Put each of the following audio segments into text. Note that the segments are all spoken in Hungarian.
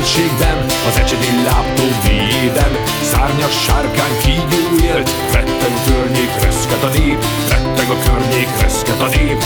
sötétségben, az ecsedi láptó mélyében Szárnyas sárkány kígyó élt, retteg a környék, reszket a nép, retteg a környék, reszket a nép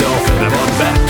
Då får det on back.